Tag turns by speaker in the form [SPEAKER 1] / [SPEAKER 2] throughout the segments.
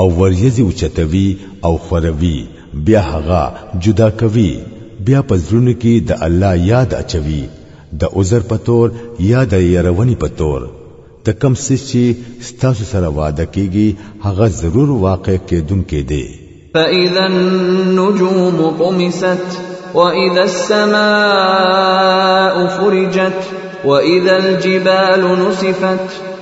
[SPEAKER 1] او
[SPEAKER 2] وریځې اوچتوي او خوروي بیا هغه جدا کوي بیا په زړونو کې د الله یاد اچوي د عذر په تور یا د یرونی په تور د کم سیس چې ستاسو سره وعده کیږي هغه ضرور واقع کېدونکې دی
[SPEAKER 1] فاذا النجوم طمست واذا السماء فرجت واذا الجبال
[SPEAKER 2] نصفت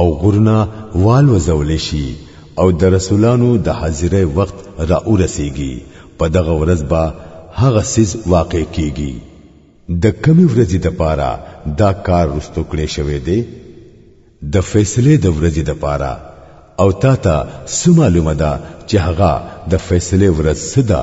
[SPEAKER 2] او غرنا والو زول شي او د رسولانو د حاضرې وخت را ورسیږي په دغه ورځ به هغه سیز واقع کیږي د کمی ورځې د پاره دا کار رستو کړی شوی دی د فیصله د ورځې د پاره او تا ته سو معلومه ده چې هغه د فیصله ورځ سدا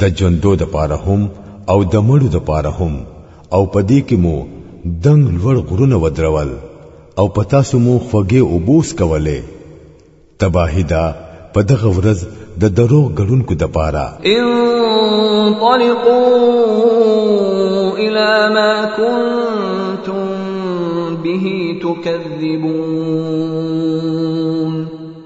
[SPEAKER 2] د ژوندو د پاره هم او د مړو د پاره هم او په دې کې مو دنګ لوړ غرونه ودرول او په تاسو مو خوږې اوبوس کولې تباهی دا په دغه ورځ د دروغ ګړونکو د پاره
[SPEAKER 1] انطلقوا الى ما كنتم به تكذبون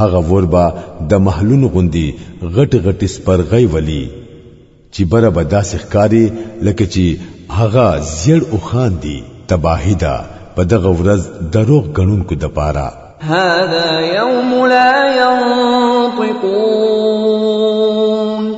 [SPEAKER 2] هغه ور به د محلون غوندي غټ غټ سپرغی ولی چې بره به داسې ښکاری لکه چې هغه زیړ او خان دی تباهی ده په دغه ورځ دروغ غنونکو د پاره
[SPEAKER 1] هذا يوم لا ينطقون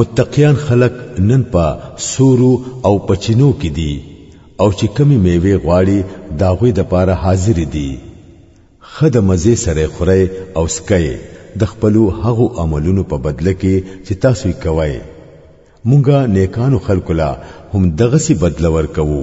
[SPEAKER 2] متقیان خلق نن په سورو او پچینو کې دي او چې کمی میوه غواړي داغوی د پاره حاضر دي خد مزه سره خره او سکه د خپلو هغو عملونو په بدله کې چې تاسو یې کوی مونږه نیکانو خلکو لا هم دغسی بدله ورکوو